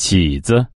起子。